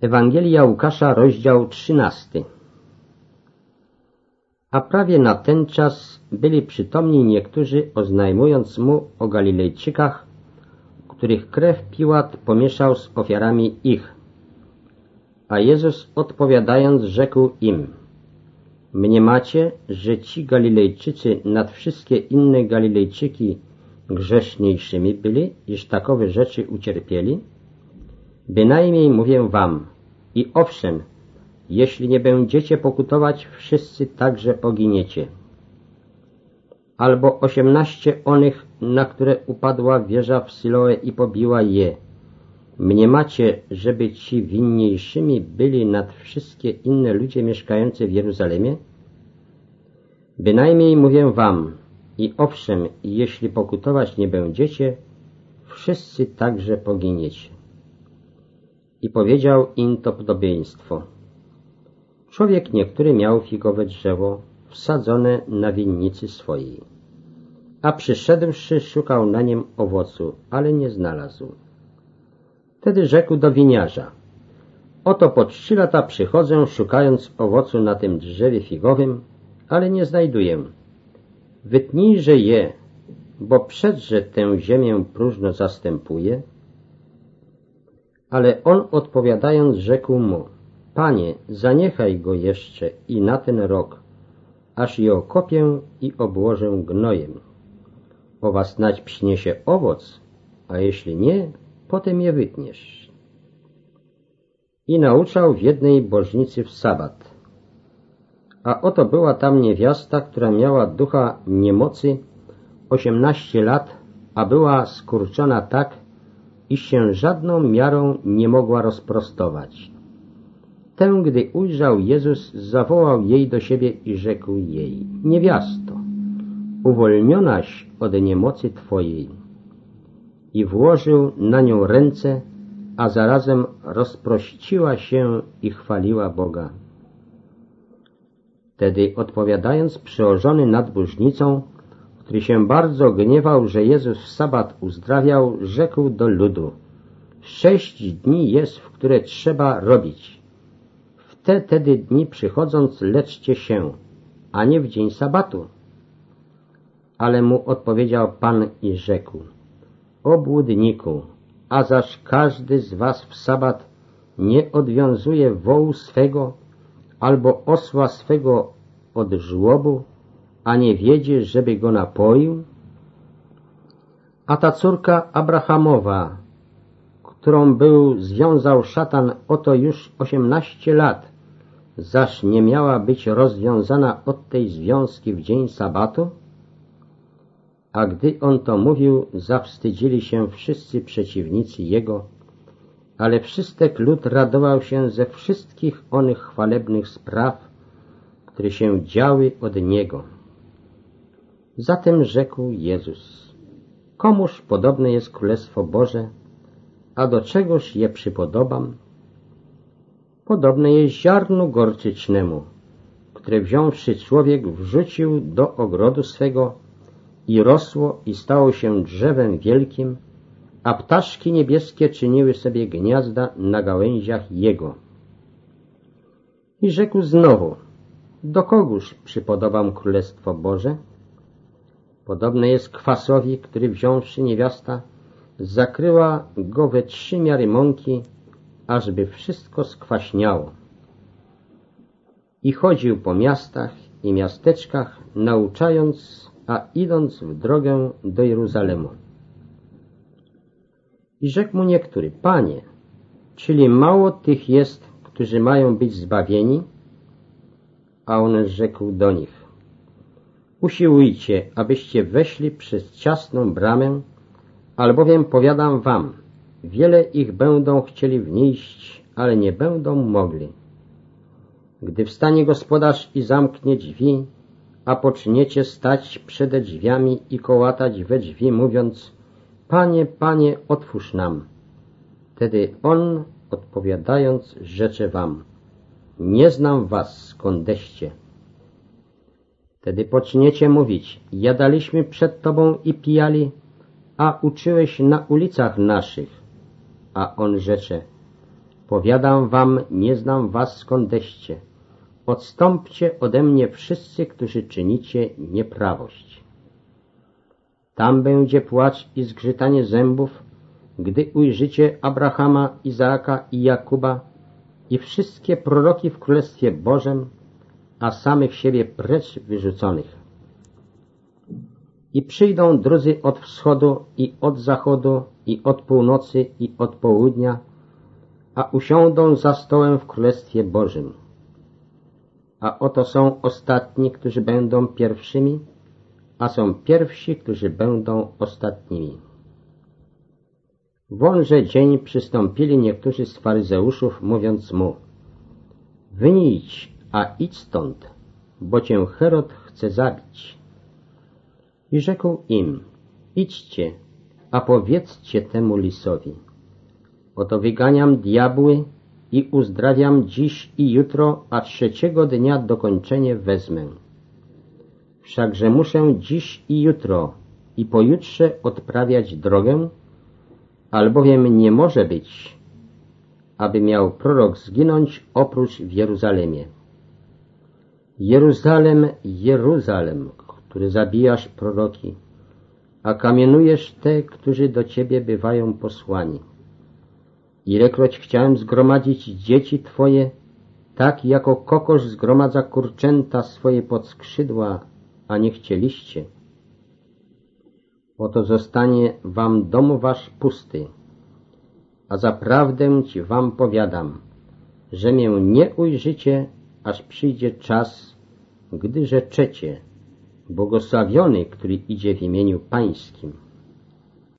Ewangelia Łukasza, rozdział trzynasty. A prawie na ten czas byli przytomni niektórzy, oznajmując mu o Galilejczykach, których krew Piłat pomieszał z ofiarami ich. A Jezus odpowiadając rzekł im, Mniemacie, że ci Galilejczycy nad wszystkie inne Galilejczyki grzeszniejszymi byli, iż takowe rzeczy ucierpieli? Bynajmniej mówię wam, i owszem, jeśli nie będziecie pokutować, wszyscy także poginiecie. Albo osiemnaście onych, na które upadła wieża w Siloe i pobiła je. Mniemacie, żeby ci winniejszymi byli nad wszystkie inne ludzie mieszkające w Jeruzalemie? Bynajmniej mówię wam, i owszem, jeśli pokutować nie będziecie, wszyscy także poginiecie i powiedział im to podobieństwo. Człowiek niektóry miał figowe drzewo wsadzone na winnicy swojej, a przyszedłszy szukał na niem owocu, ale nie znalazł. Wtedy rzekł do winiarza, oto po trzy lata przychodzę szukając owocu na tym drzewie figowym, ale nie znajduję. Wytnijże je, bo przedże tę ziemię próżno zastępuje, ale on odpowiadając rzekł mu, Panie, zaniechaj go jeszcze i na ten rok, aż je okopię i obłożę gnojem. Owa snać przyniesie owoc, a jeśli nie, potem je wytniesz. I nauczał w jednej bożnicy w sabat. A oto była tam niewiasta, która miała ducha niemocy osiemnaście lat, a była skurczona tak, i się żadną miarą nie mogła rozprostować. Tę, gdy ujrzał Jezus, zawołał jej do siebie i rzekł jej, niewiasto, uwolnionaś od niemocy Twojej. I włożył na nią ręce, a zarazem rozprościła się i chwaliła Boga. Wtedy odpowiadając przełożony nad burznicą, który się bardzo gniewał, że Jezus w sabat uzdrawiał, rzekł do ludu, sześć dni jest, w które trzeba robić. W te tedy dni przychodząc leczcie się, a nie w dzień sabatu. Ale mu odpowiedział Pan i rzekł, obłudniku, a zaś każdy z was w sabat nie odwiązuje wołu swego albo osła swego od żłobu, a nie wiedzie, żeby go napoił? A ta córka Abrahamowa, którą był związał szatan oto już osiemnaście lat, zaś nie miała być rozwiązana od tej związki w dzień sabatu? A gdy on to mówił, zawstydzili się wszyscy przeciwnicy jego, ale wszystek lud radował się ze wszystkich onych chwalebnych spraw, które się działy od niego. Zatem rzekł Jezus, komuż podobne jest Królestwo Boże, a do czegoż je przypodobam? Podobne jest ziarnu gorczycznemu, które wziąwszy człowiek wrzucił do ogrodu swego i rosło i stało się drzewem wielkim, a ptaszki niebieskie czyniły sobie gniazda na gałęziach jego. I rzekł znowu, do kogóż przypodobam Królestwo Boże? Podobne jest kwasowi, który wziąwszy niewiasta, zakryła go we trzy miary mąki, ażby wszystko skwaśniało. I chodził po miastach i miasteczkach, nauczając, a idąc w drogę do Jeruzalemu. I rzekł mu niektóry, Panie, czyli mało tych jest, którzy mają być zbawieni? A on rzekł do nich, Usiłujcie, abyście weszli przez ciasną bramę, albowiem powiadam wam, wiele ich będą chcieli wnieść, ale nie będą mogli. Gdy wstanie gospodarz i zamknie drzwi, a poczniecie stać przed drzwiami i kołatać we drzwi, mówiąc, Panie, Panie, otwórz nam. Wtedy on, odpowiadając, rzecze wam, nie znam was, skądeście. Wtedy poczniecie mówić, jadaliśmy przed Tobą i pijali, a uczyłeś na ulicach naszych. A on rzecze, Powiadam wam, nie znam was skądeście. Odstąpcie ode mnie wszyscy, którzy czynicie nieprawość. Tam będzie płacz i zgrzytanie zębów, gdy ujrzycie Abrahama, Izaaka i Jakuba i wszystkie proroki w Królestwie Bożem, a samych siebie precz wyrzuconych. I przyjdą drudzy od wschodu i od zachodu i od północy i od południa, a usiądą za stołem w Królestwie Bożym. A oto są ostatni, którzy będą pierwszymi, a są pierwsi, którzy będą ostatnimi. Wąże dzień przystąpili niektórzy z faryzeuszów, mówiąc mu Wynijdź, a idź stąd, bo cię Herod chce zabić. I rzekł im Idźcie, a powiedzcie temu lisowi Oto wyganiam diabły i uzdrawiam dziś i jutro, a trzeciego dnia dokończenie wezmę. Wszakże muszę dziś i jutro i pojutrze odprawiać drogę, albowiem nie może być, aby miał prorok zginąć oprócz w Jeruzalemie. Jeruzalem, Jeruzalem, który zabijasz proroki, a kamienujesz te, którzy do ciebie bywają posłani. Ilekroć chciałem zgromadzić dzieci Twoje, tak jako kokosz zgromadza kurczęta swoje pod skrzydła, a nie chcieliście. Oto zostanie wam dom wasz pusty, a zaprawdę ci wam powiadam, że mię nie ujrzycie, aż przyjdzie czas, gdy rzeczecie, błogosławiony, który idzie w imieniu Pańskim.